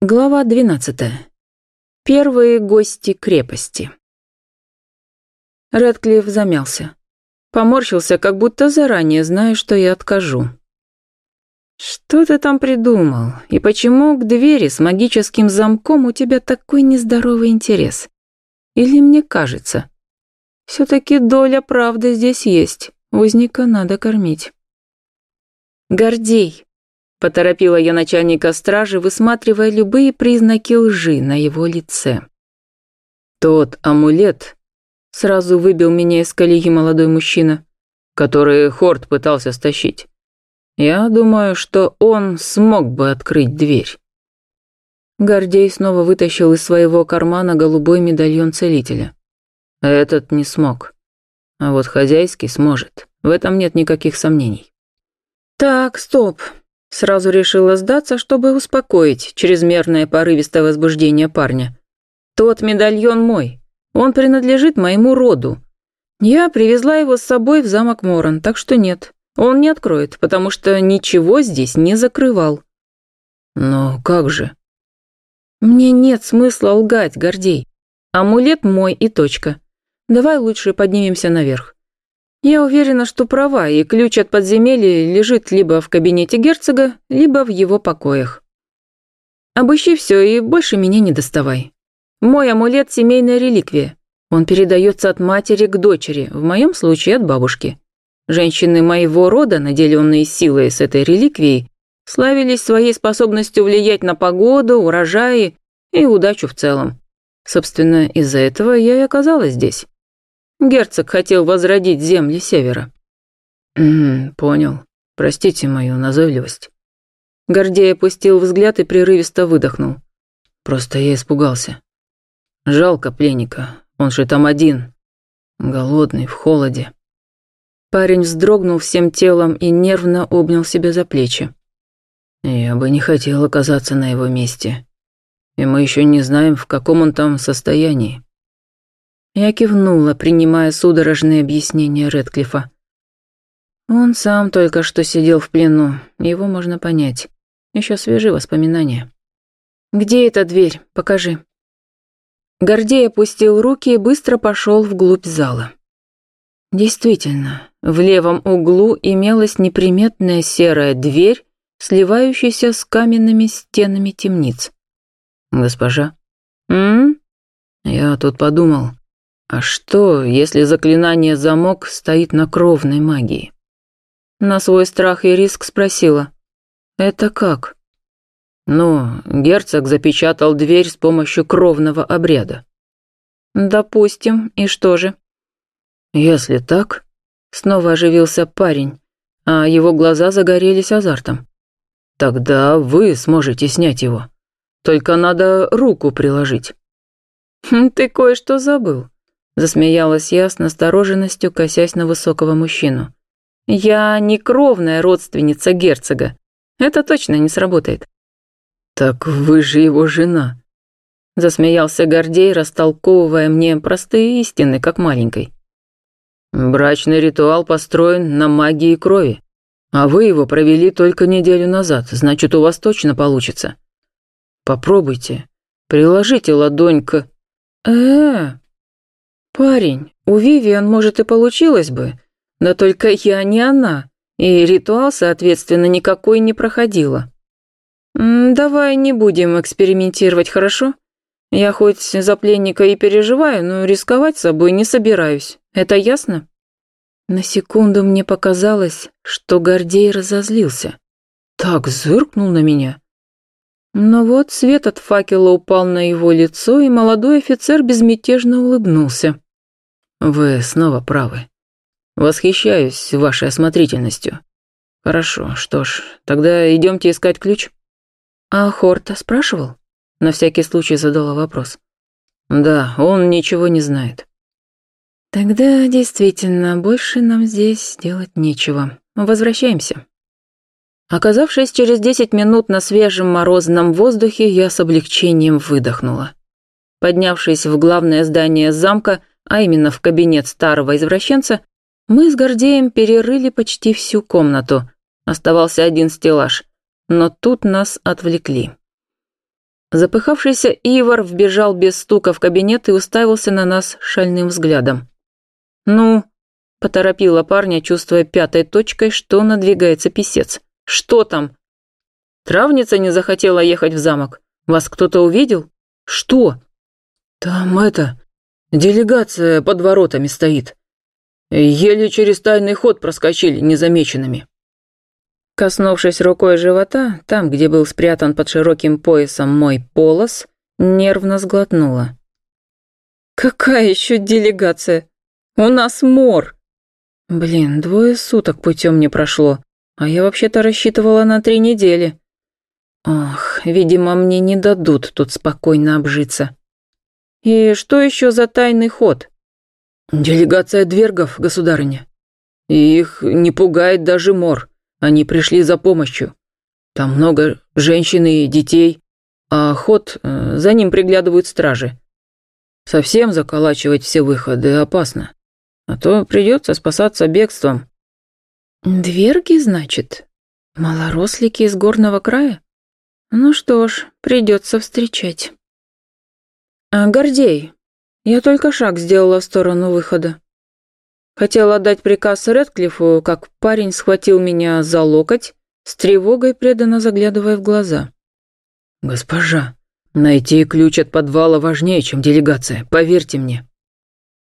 Глава 12. Первые гости крепости. Рэдклифф замялся. Поморщился, как будто заранее зная, что я откажу. «Что ты там придумал? И почему к двери с магическим замком у тебя такой нездоровый интерес? Или мне кажется? Все-таки доля правды здесь есть, узника надо кормить». «Гордей», Поторопила я начальника стражи, высматривая любые признаки лжи на его лице. «Тот амулет», — сразу выбил меня из колеи молодой мужчина, который Хорд пытался стащить. «Я думаю, что он смог бы открыть дверь». Гордей снова вытащил из своего кармана голубой медальон целителя. Этот не смог. А вот хозяйский сможет. В этом нет никаких сомнений. «Так, стоп. Сразу решила сдаться, чтобы успокоить чрезмерное порывистое возбуждение парня. «Тот медальон мой. Он принадлежит моему роду. Я привезла его с собой в замок Моран, так что нет, он не откроет, потому что ничего здесь не закрывал». «Но как же?» «Мне нет смысла лгать, Гордей. Амулет мой и точка. Давай лучше поднимемся наверх. Я уверена, что права, и ключ от подземелья лежит либо в кабинете герцога, либо в его покоях. Обыщи все и больше меня не доставай. Мой амулет – семейная реликвия. Он передается от матери к дочери, в моем случае от бабушки. Женщины моего рода, наделенные силой с этой реликвией, славились своей способностью влиять на погоду, урожаи и удачу в целом. Собственно, из-за этого я и оказалась здесь. Герцог хотел возродить земли севера. «Угу, понял. Простите мою назойливость». Гордей опустил взгляд и прерывисто выдохнул. Просто я испугался. Жалко пленника, он же там один. Голодный, в холоде. Парень вздрогнул всем телом и нервно обнял себя за плечи. Я бы не хотел оказаться на его месте. И мы еще не знаем, в каком он там состоянии. Я кивнула, принимая судорожные объяснения Редклифа. Он сам только что сидел в плену, его можно понять. Еще свежие воспоминания. «Где эта дверь? Покажи». Гордей опустил руки и быстро пошел вглубь зала. Действительно, в левом углу имелась неприметная серая дверь, сливающаяся с каменными стенами темниц. «Госпожа?» «М? Я тут подумал. А что, если заклинание «замок» стоит на кровной магии? На свой страх и риск спросила. Это как? Ну, герцог запечатал дверь с помощью кровного обряда. Допустим, и что же? Если так, снова оживился парень, а его глаза загорелись азартом. Тогда вы сможете снять его. Только надо руку приложить. Хм, ты кое-что забыл. Засмеялась я с настороженностью, косясь на высокого мужчину. «Я не кровная родственница герцога. Это точно не сработает». «Так вы же его жена», — засмеялся Гордей, растолковывая мне простые истины, как маленькой. «Брачный ритуал построен на магии крови, а вы его провели только неделю назад, значит, у вас точно получится. Попробуйте, приложите ладонь к...» «Э-э-э», «Парень, у Вивиан, может, и получилось бы, но только я не она, и ритуал, соответственно, никакой не проходила. давай не будем экспериментировать, хорошо? Я хоть за пленника и переживаю, но рисковать собой не собираюсь. Это ясно?» На секунду мне показалось, что Гордей разозлился. Так зыркнул на меня. Но вот свет от факела упал на его лицо, и молодой офицер безмятежно улыбнулся. Вы снова правы. Восхищаюсь вашей осмотрительностью. Хорошо, что ж, тогда идемте искать ключ. А Хорта спрашивал? На всякий случай задала вопрос. Да, он ничего не знает. Тогда действительно больше нам здесь делать нечего. Возвращаемся. Оказавшись через десять минут на свежем морозном воздухе, я с облегчением выдохнула. Поднявшись в главное здание замка, а именно в кабинет старого извращенца, мы с Гордеем перерыли почти всю комнату. Оставался один стеллаж, но тут нас отвлекли. Запыхавшийся Ивар вбежал без стука в кабинет и уставился на нас шальным взглядом. «Ну?» – поторопила парня, чувствуя пятой точкой, что надвигается писец. «Что там?» «Травница не захотела ехать в замок. Вас кто-то увидел? Что?» «Там это... Делегация под воротами стоит. Еле через тайный ход проскочили незамеченными». Коснувшись рукой живота, там, где был спрятан под широким поясом мой полос, нервно сглотнула. «Какая еще делегация? У нас мор!» «Блин, двое суток путем не прошло, а я вообще-то рассчитывала на три недели. Ох, видимо, мне не дадут тут спокойно обжиться. И что еще за тайный ход?» «Делегация двергов, государыня. И их не пугает даже мор». Они пришли за помощью. Там много женщин и детей, а ход э, за ним приглядывают стражи. Совсем заколачивать все выходы опасно, а то придется спасаться бегством. Дверги, значит? Малорослики из горного края? Ну что ж, придется встречать. А, Гордей, я только шаг сделала в сторону выхода. Хотела дать приказ Редклифу, как парень схватил меня за локоть, с тревогой преданно заглядывая в глаза. «Госпожа, найти ключ от подвала важнее, чем делегация, поверьте мне».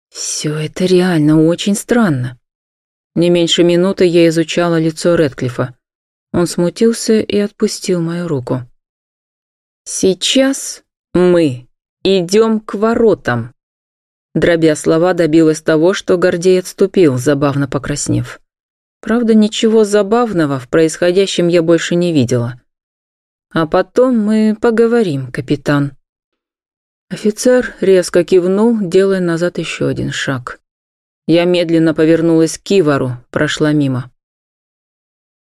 Все это реально очень странно. Не меньше минуты я изучала лицо Редклифа. Он смутился и отпустил мою руку. «Сейчас мы идем к воротам», Дробя слова, добилась того, что Гордей отступил, забавно покраснев. Правда, ничего забавного в происходящем я больше не видела. А потом мы поговорим, капитан. Офицер резко кивнул, делая назад еще один шаг. Я медленно повернулась к Кивару, прошла мимо.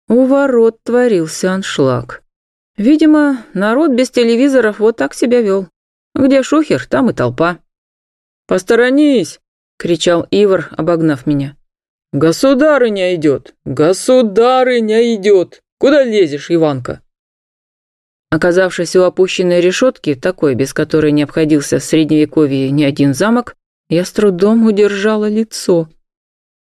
У ворот творился аншлаг. Видимо, народ без телевизоров вот так себя вел. Где шухер, там и толпа. «Посторонись!» — кричал Ивар, обогнав меня. «Государыня идет! Государыня идет! Куда лезешь, Иванка?» Оказавшись у опущенной решетки, такой, без которой не обходился в средневековье ни один замок, я с трудом удержала лицо.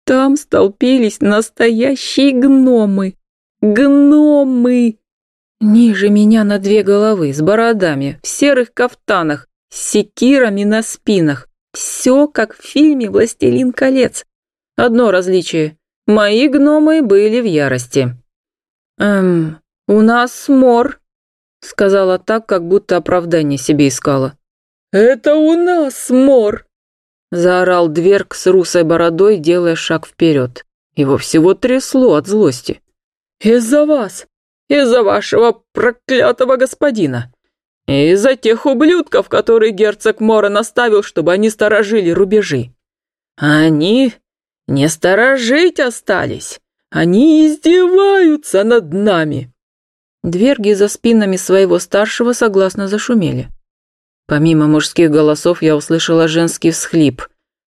Там столпились настоящие гномы. Гномы! Ниже меня на две головы, с бородами, в серых кафтанах, с секирами на спинах. Все как в фильме «Властелин колец». Одно различие. Мои гномы были в ярости. «Эм, у нас мор», — сказала так, как будто оправдание себе искала. «Это у нас мор», — заорал Дверг с русой бородой, делая шаг вперед. Его всего трясло от злости. «Из-за вас, из-за вашего проклятого господина. Из-за тех ублюдков, которые герцог Мора наставил, чтобы они сторожили рубежи. Они не сторожить остались. Они издеваются над нами. Дверги за спинами своего старшего согласно зашумели. Помимо мужских голосов я услышала женский всхлип,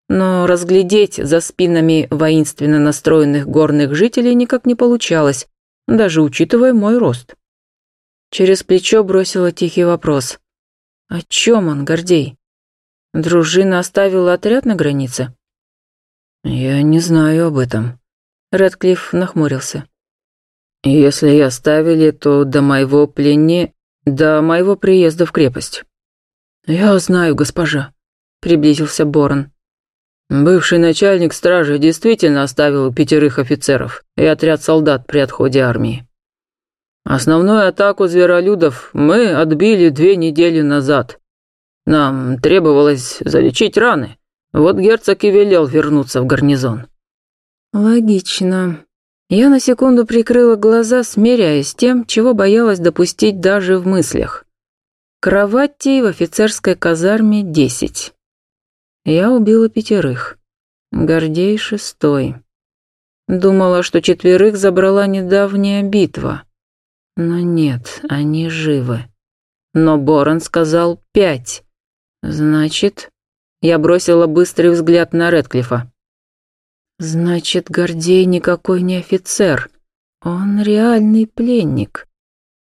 но разглядеть за спинами воинственно настроенных горных жителей никак не получалось, даже учитывая мой рост. Через плечо бросила тихий вопрос. «О чем он, Гордей? Дружина оставила отряд на границе?» «Я не знаю об этом», — Редклифф нахмурился. «Если и оставили, то до моего плене... до моего приезда в крепость». «Я знаю, госпожа», — приблизился Борон. «Бывший начальник стражи действительно оставил пятерых офицеров и отряд солдат при отходе армии. Основную атаку зверолюдов мы отбили две недели назад. Нам требовалось залечить раны. Вот герцог и велел вернуться в гарнизон. Логично. Я на секунду прикрыла глаза, смиряясь с тем, чего боялась допустить даже в мыслях. Кровати в офицерской казарме десять. Я убила пятерых. Гордей шестой. Думала, что четверых забрала недавняя битва. Но нет, они живы. Но Борон сказал пять. Значит, я бросила быстрый взгляд на Редклифа. Значит, Гордей никакой не офицер. Он реальный пленник.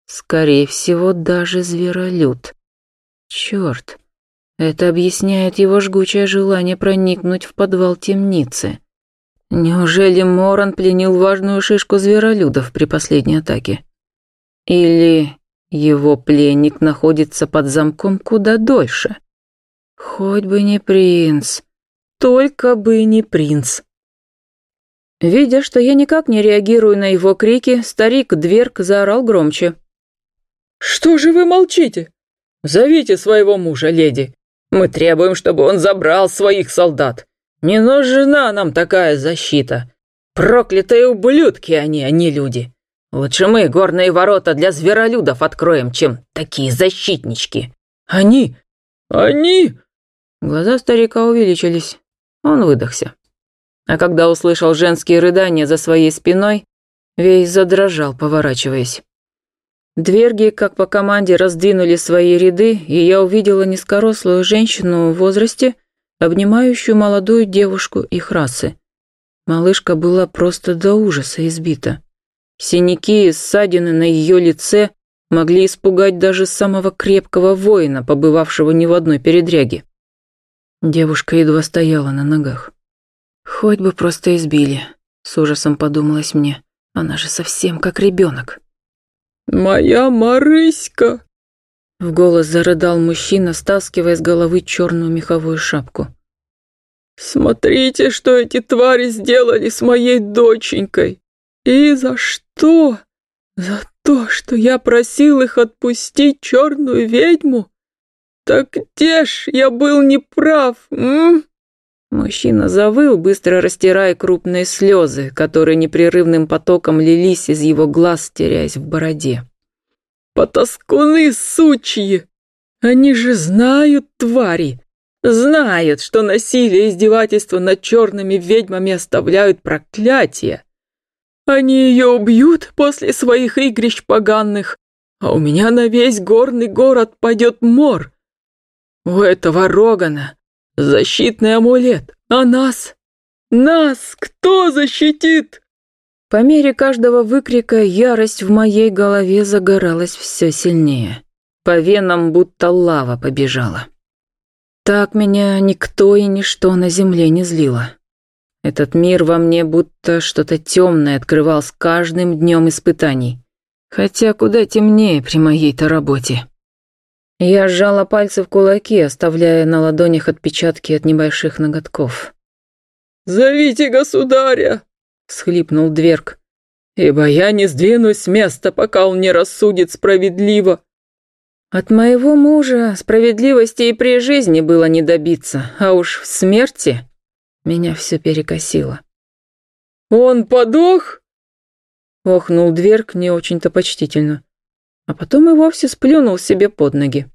Скорее всего, даже зверолюд. Черт, это объясняет его жгучее желание проникнуть в подвал темницы. Неужели Моран пленил важную шишку зверолюдов при последней атаке? Или его пленник находится под замком куда дольше? Хоть бы не принц, только бы не принц. Видя, что я никак не реагирую на его крики, старик Дверк заорал громче. «Что же вы молчите? Зовите своего мужа, леди. Мы требуем, чтобы он забрал своих солдат. Не нужна нам такая защита. Проклятые ублюдки они, а не люди. Лучше мы горные ворота для зверолюдов откроем, чем такие защитнички. Они... они...» Глаза старика увеличились. Он выдохся. А когда услышал женские рыдания за своей спиной, весь задрожал, поворачиваясь. Дверги, как по команде, раздвинули свои ряды, и я увидела низкорослую женщину в возрасте, обнимающую молодую девушку их расы. Малышка была просто до ужаса избита. Синяки и ссадины на ее лице могли испугать даже самого крепкого воина, побывавшего ни в одной передряге. Девушка едва стояла на ногах. Хоть бы просто избили, с ужасом подумалось мне. Она же совсем как ребенок. «Моя Марыська!» В голос зарыдал мужчина, стаскивая с головы черную меховую шапку. «Смотрите, что эти твари сделали с моей доченькой! И за что? За то, что я просил их отпустить черную ведьму? Так где ж я был неправ, м?» Мужчина завыл, быстро растирая крупные слезы, которые непрерывным потоком лились из его глаз, теряясь в бороде. «Потаскуны сучьи! Они же знают, твари! Знают, что насилие и издевательство над черными ведьмами оставляют проклятие. Они ее убьют после своих игрищ поганых, а у меня на весь горный город пойдет мор. У этого Рогана Защитный амулет! А нас? Нас кто защитит?» По мере каждого выкрика ярость в моей голове загоралась все сильнее. По венам будто лава побежала. Так меня никто и ничто на земле не злило. Этот мир во мне будто что-то темное открывал с каждым днем испытаний. Хотя куда темнее при моей-то работе. Я сжала пальцы в кулаки, оставляя на ладонях отпечатки от небольших ноготков. «Зовите государя!» — всхлипнул Дверк. «Ибо я не сдвинусь с места, пока он не рассудит справедливо». От моего мужа справедливости и при жизни было не добиться, а уж в смерти меня все перекосило. «Он подох?» — охнул Дверк не очень-то почтительно а потом и вовсе сплюнул себе под ноги.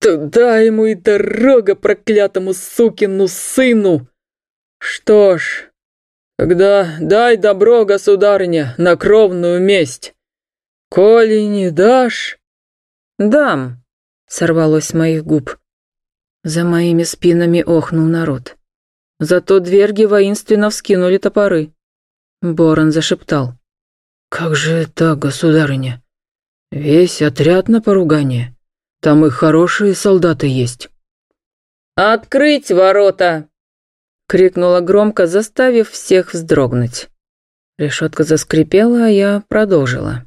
«Туда ему и дорога проклятому сукину сыну! Что ж, когда дай добро, государыня, на кровную месть. Коли не дашь...» «Дам», — сорвалось с моих губ. За моими спинами охнул народ. Зато дверги воинственно вскинули топоры. Борон зашептал. «Как же так, государыня? «Весь отряд на поругание. Там и хорошие солдаты есть». «Открыть ворота!» — крикнула громко, заставив всех вздрогнуть. Решетка заскрипела, а я продолжила.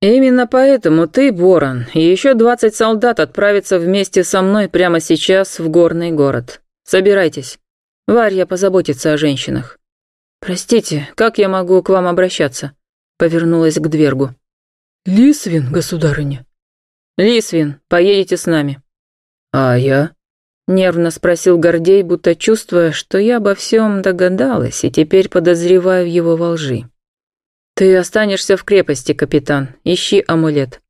«Именно поэтому ты, Борон, и еще двадцать солдат отправятся вместе со мной прямо сейчас в горный город. Собирайтесь. Варья позаботится о женщинах. Простите, как я могу к вам обращаться?» Повернулась к Двергу. «Лисвин, государыня». «Лисвин, поедете с нами». «А я?» Нервно спросил Гордей, будто чувствуя, что я обо всем догадалась и теперь подозреваю его во лжи. «Ты останешься в крепости, капитан. Ищи амулет».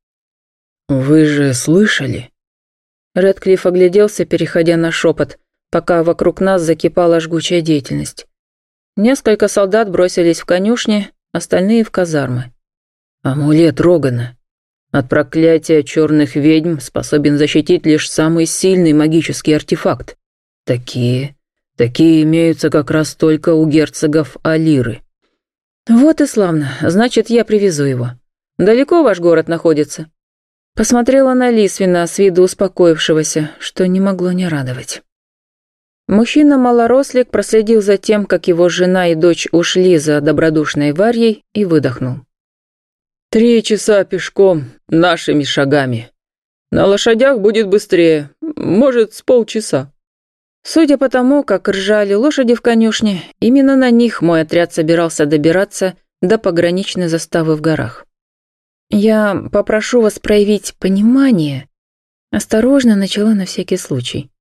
«Вы же слышали?» Редклифф огляделся, переходя на шепот, пока вокруг нас закипала жгучая деятельность. Несколько солдат бросились в конюшни, остальные в казармы. Амулет Рогана. От проклятия черных ведьм способен защитить лишь самый сильный магический артефакт. Такие, такие имеются как раз только у герцогов Алиры. Вот и славно, значит, я привезу его. Далеко ваш город находится? Посмотрела на Лисвина с виду успокоившегося, что не могло не радовать. Мужчина-малорослик проследил за тем, как его жена и дочь ушли за добродушной Варьей и выдохнул. «Три часа пешком, нашими шагами. На лошадях будет быстрее, может, с полчаса». Судя по тому, как ржали лошади в конюшне, именно на них мой отряд собирался добираться до пограничной заставы в горах. «Я попрошу вас проявить понимание», — осторожно начала на всякий случай.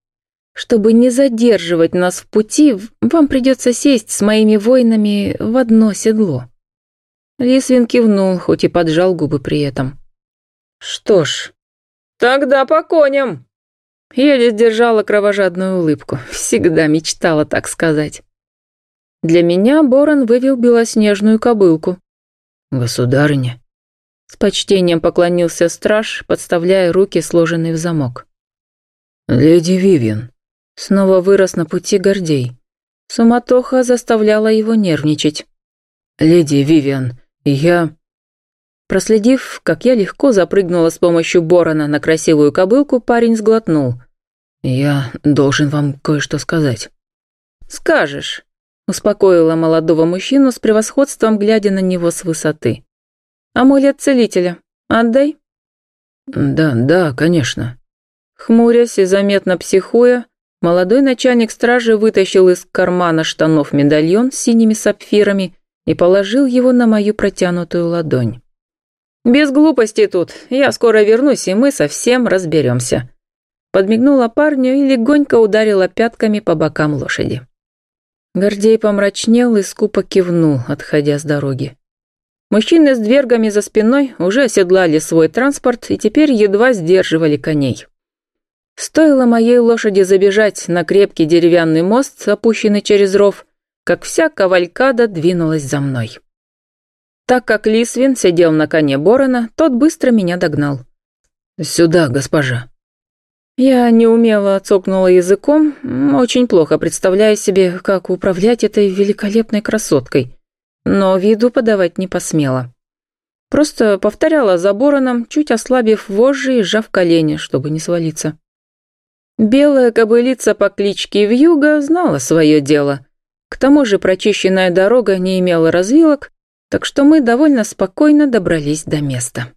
«Чтобы не задерживать нас в пути, вам придется сесть с моими воинами в одно седло». Лисвин кивнул, хоть и поджал губы при этом. «Что ж, тогда по коням!» Еле сдержала кровожадную улыбку. Всегда мечтала так сказать. Для меня Борон вывел белоснежную кобылку. «Государыня». С почтением поклонился страж, подставляя руки, сложенные в замок. «Леди Вивиан». Снова вырос на пути Гордей. Суматоха заставляла его нервничать. «Леди Вивиан, я...» Проследив, как я легко запрыгнула с помощью Борона на красивую кобылку, парень сглотнул. «Я должен вам кое-что сказать». «Скажешь», — успокоила молодого мужчину с превосходством, глядя на него с высоты. «Амулет целителя. Отдай». «Да, да, конечно». Хмурясь и заметно психуя, молодой начальник стражи вытащил из кармана штанов медальон с синими сапфирами и положил его на мою протянутую ладонь. «Без глупостей тут. Я скоро вернусь, и мы совсем разберемся». Подмигнула парню и легонько ударила пятками по бокам лошади. Гордей помрачнел и скупо кивнул, отходя с дороги. Мужчины с двергами за спиной уже оседлали свой транспорт и теперь едва сдерживали коней. Стоило моей лошади забежать на крепкий деревянный мост, опущенный через ров, как вся кавалькада двинулась за мной. Так как Лисвин сидел на коне Борона, тот быстро меня догнал. «Сюда, госпожа». Я неумело цокнула языком, очень плохо представляя себе, как управлять этой великолепной красоткой, но виду подавать не посмела. Просто повторяла за Бороном, чуть ослабив вожжи и сжав колени, чтобы не свалиться. Белая кобылица по кличке Вьюга знала свое дело. К тому же прочищенная дорога не имела развилок, так что мы довольно спокойно добрались до места.